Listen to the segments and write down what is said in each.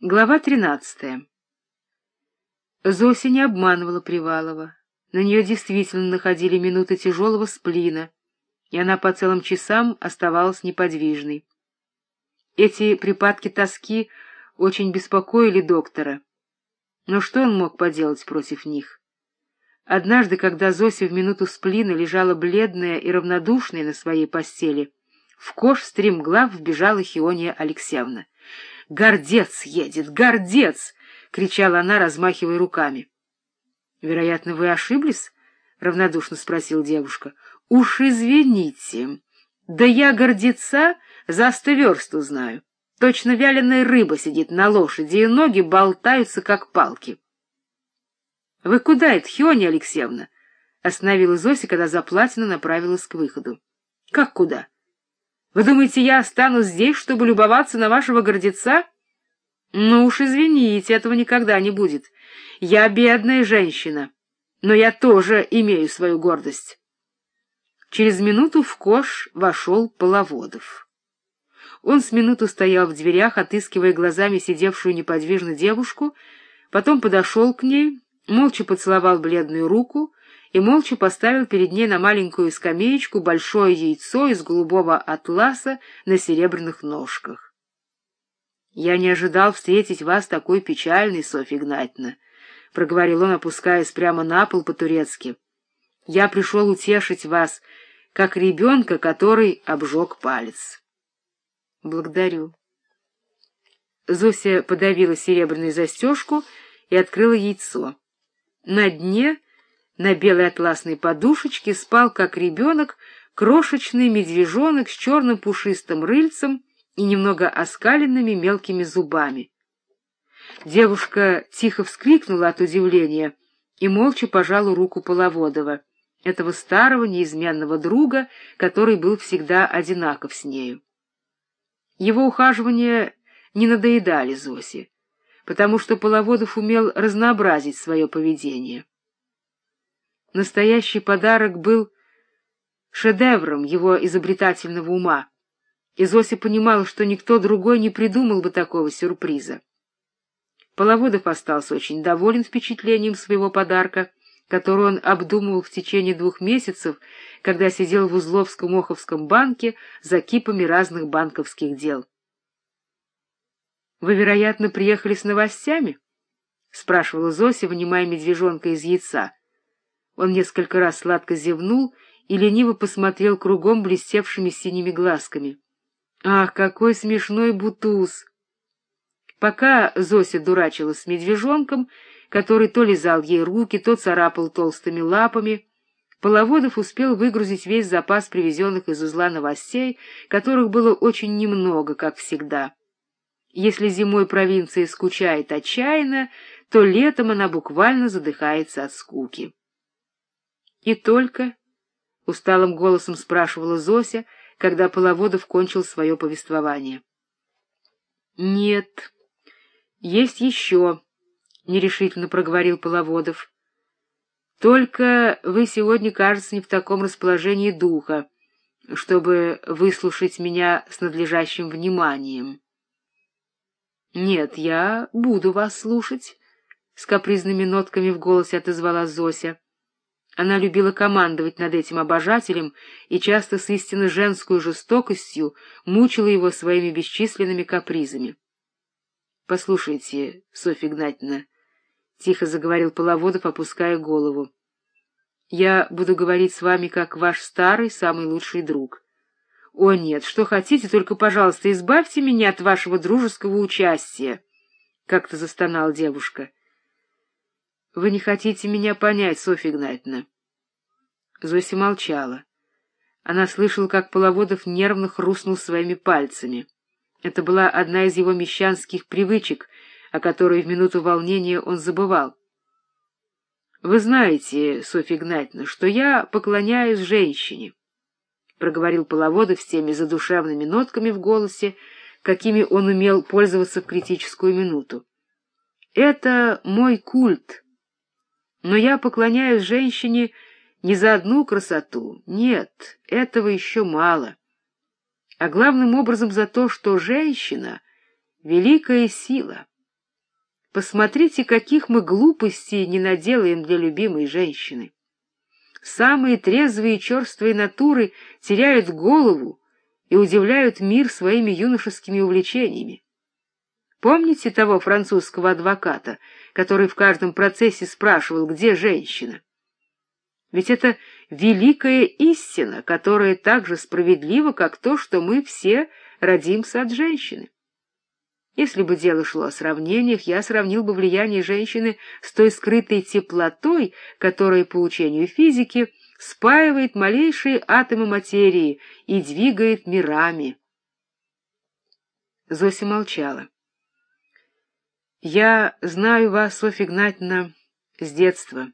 Глава тринадцатая. Зося не обманывала Привалова. На нее действительно находили минуты тяжелого сплина, и она по целым часам оставалась неподвижной. Эти припадки тоски очень беспокоили доктора. Но что он мог поделать против них? Однажды, когда Зося в минуту сплина лежала бледная и равнодушная на своей постели, в кош стремглав вбежала Хиония Алексеевна — «Гордец едет! Гордец!» — кричала она, размахивая руками. «Вероятно, вы ошиблись?» — равнодушно спросила девушка. «Уж извините. Да я гордеца за сто верст узнаю. Точно вяленая рыба сидит на лошади, и ноги болтаются, как палки». «Вы куда это, Хиония Алексеевна?» — остановила Зося, когда Заплатина направилась к выходу. «Как куда?» Вы думаете, я останусь здесь, чтобы любоваться на вашего гордеца? Ну уж извините, этого никогда не будет. Я бедная женщина, но я тоже имею свою гордость. Через минуту в кош вошел Половодов. Он с минуту стоял в дверях, отыскивая глазами сидевшую неподвижно девушку, потом подошел к ней, молча поцеловал бледную руку и молча поставил перед ней на маленькую скамеечку большое яйцо из голубого атласа на серебряных ножках. — Я не ожидал встретить вас такой печальной, Софья Игнатьевна, — проговорил он, опускаясь прямо на пол по-турецки. — Я пришел утешить вас, как ребенка, который обжег палец. — Благодарю. Зося подавила серебряную застежку и открыла яйцо. На дне на белой атласной подушечке спал, как ребенок, крошечный медвежонок с черным пушистым рыльцем и немного оскаленными мелкими зубами. Девушка тихо вскрикнула от удивления и молча пожала руку Половодова, этого старого неизменного друга, который был всегда одинаков с нею. Его ухаживания не надоедали Зосе, потому что Половодов умел разнообразить свое поведение. Настоящий подарок был шедевром его изобретательного ума, и Зося понимала, что никто другой не придумал бы такого сюрприза. Половодов остался очень доволен впечатлением своего подарка, который он обдумывал в течение двух месяцев, когда сидел в Узловском Оховском банке за кипами разных банковских дел. — Вы, вероятно, приехали с новостями? — спрашивала Зося, вынимая медвежонка из яйца. Он несколько раз сладко зевнул и лениво посмотрел кругом блестевшими синими глазками. «Ах, какой смешной бутуз!» Пока Зося дурачилась с медвежонком, который то лизал ей руки, то царапал толстыми лапами, Половодов успел выгрузить весь запас привезенных из узла новостей, которых было очень немного, как всегда. Если зимой провинция скучает отчаянно, то летом она буквально задыхается от скуки. И только, — усталым голосом спрашивала Зося, когда Половодов кончил свое повествование. — Нет, есть еще, — нерешительно проговорил Половодов. — Только вы сегодня, кажется, не в таком расположении духа, чтобы выслушать меня с надлежащим вниманием. — Нет, я буду вас слушать, — с капризными нотками в голосе отозвала Зося. Она любила командовать над этим обожателем и часто с истинно женской жестокостью мучила его своими бесчисленными капризами. — Послушайте, Софья Игнатьевна, — тихо заговорил Половодов, опуская голову, — я буду говорить с вами как ваш старый, самый лучший друг. — О нет, что хотите, только, пожалуйста, избавьте меня от вашего дружеского участия, — как-то застонала девушка. — вы не хотите меня понять, Софья Игнатьевна. Зося молчала. Она слышала, как Половодов нервно хрустнул своими пальцами. Это была одна из его мещанских привычек, о которой в минуту волнения он забывал. — Вы знаете, Софья Игнатьевна, что я поклоняюсь женщине, — проговорил Половодов с теми задушевными нотками в голосе, какими он умел пользоваться в критическую минуту. — Это мой культ. Но я поклоняюсь женщине не за одну красоту, нет, этого еще мало, а главным образом за то, что женщина — великая сила. Посмотрите, каких мы глупостей не наделаем для любимой женщины. Самые трезвые и черствые натуры теряют голову и удивляют мир своими юношескими увлечениями. Помните того французского адвоката, который в каждом процессе спрашивал, где женщина? Ведь это великая истина, которая так же справедлива, как то, что мы все родимся от женщины. Если бы дело шло о сравнениях, я сравнил бы влияние женщины с той скрытой теплотой, которая, по учению физики, спаивает малейшие атомы материи и двигает мирами. Зося молчала. «Я знаю вас, Софья Игнатьевна, с детства,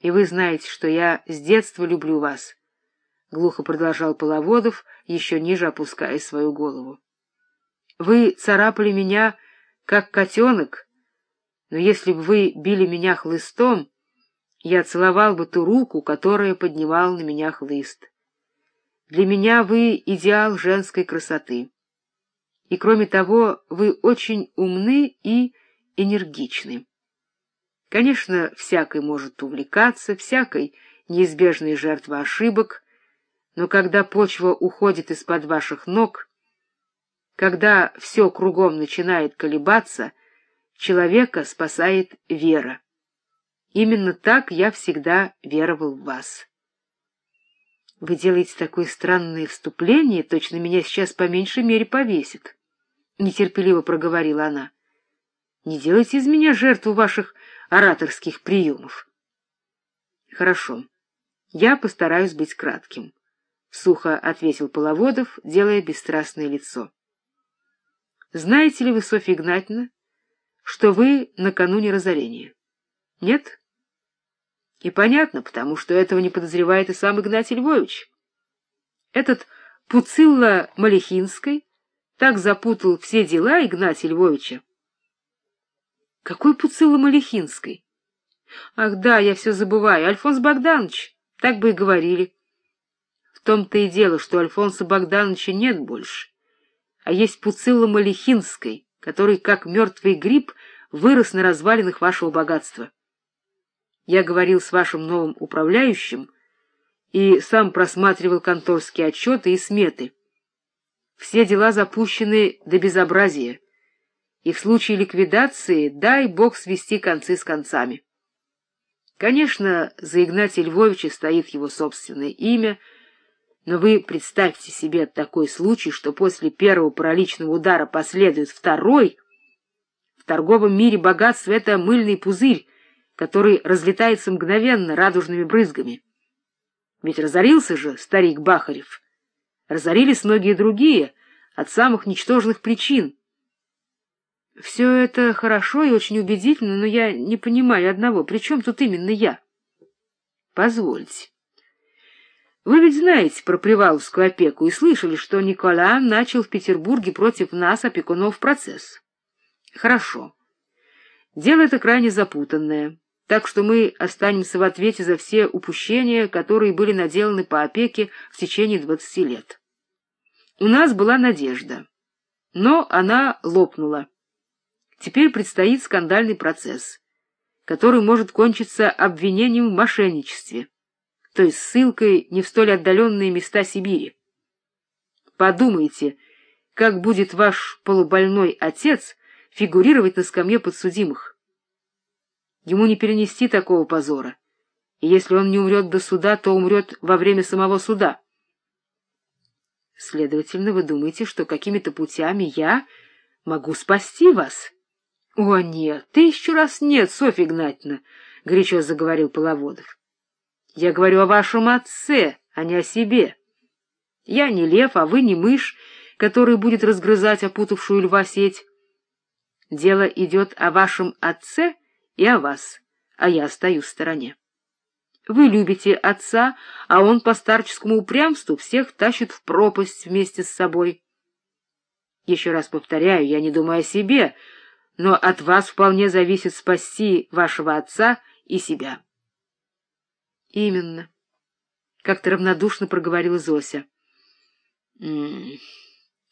и вы знаете, что я с детства люблю вас», — глухо продолжал Половодов, еще ниже опуская свою голову. Вы царапали меня, как котенок, но если бы вы били меня хлыстом, я целовал бы ту руку, которая поднимала на меня хлыст. Для меня вы идеал женской красоты. И кроме того, вы очень умны и энергичны. Конечно, всякой может увлекаться, всякой неизбежной жертва ошибок, но когда почва уходит из-под ваших ног — когда все кругом начинает колебаться, человека спасает вера. Именно так я всегда веровал в вас. Вы делаете такое странное вступление, точно меня сейчас по меньшей мере повесит. Нетерпеливо проговорила она. Не делайте из меня жертву ваших ораторских приемов. Хорошо, я постараюсь быть кратким. Сухо ответил Половодов, делая бесстрастное лицо. Знаете ли вы, Софья Игнатьевна, что вы накануне разорения? Нет? И понятно, потому что этого не подозревает и сам Игнатий Львович. Этот Пуцилла Малихинской так запутал все дела Игнатия Львовича. Какой Пуцилла Малихинской? Ах да, я все забываю, Альфонс Богданович, так бы и говорили. В том-то и дело, что Альфонса Богдановича нет больше а есть Пуцилла Малихинской, который, как мертвый гриб, вырос на развалинах вашего богатства. Я говорил с вашим новым управляющим и сам просматривал конторские отчеты и сметы. Все дела запущены до безобразия, и в случае ликвидации дай бог свести концы с концами. Конечно, за Игнатия Львовича стоит его собственное имя — но вы представьте себе такой случай, что после первого параличного удара последует второй. В торговом мире богатство — это мыльный пузырь, который разлетается мгновенно радужными брызгами. Ведь разорился же старик Бахарев. Разорились многие другие, от самых ничтожных причин. Все это хорошо и очень убедительно, но я не понимаю одного. При чем тут именно я? Позвольте. Вы ведь знаете про Приваловскую опеку и слышали, что Никола начал в Петербурге против нас, опекунов, процесс. Хорошо. Дело это крайне запутанное, так что мы останемся в ответе за все упущения, которые были наделаны по опеке в течение двадцати лет. У нас была надежда, но она лопнула. Теперь предстоит скандальный процесс, который может кончиться обвинением в мошенничестве то есть ссылкой не в столь отдаленные места Сибири. Подумайте, как будет ваш полубольной отец фигурировать на скамье подсудимых. Ему не перенести такого позора, и если он не умрет до суда, то умрет во время самого суда. Следовательно, вы думаете, что какими-то путями я могу спасти вас? — О, нет, тысячу раз нет, Софья Игнатьевна, — горячо заговорил Половодов. Я говорю о вашем отце, а не о себе. Я не лев, а вы не мышь, который будет разгрызать опутавшую льва сеть. Дело идет о вашем отце и о вас, а я остаюсь в стороне. Вы любите отца, а он по старческому упрямству всех тащит в пропасть вместе с собой. Еще раз повторяю, я не думаю о себе, но от вас вполне зависит спасти вашего отца и себя. Именно. Как-то равнодушно проговорила Зося. М -м -м.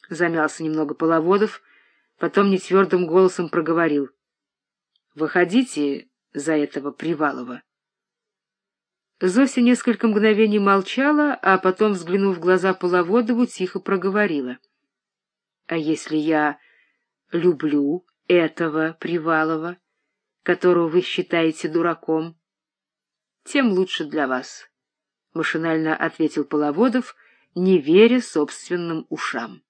Замялся немного Половодов, потом нетвердым голосом проговорил. Выходите за этого Привалова. Зося несколько мгновений молчала, а потом, взглянув в глаза Половодову, тихо проговорила. — А если я люблю этого Привалова, которого вы считаете дураком? — Тем лучше для вас, — машинально ответил Половодов, не веря собственным ушам.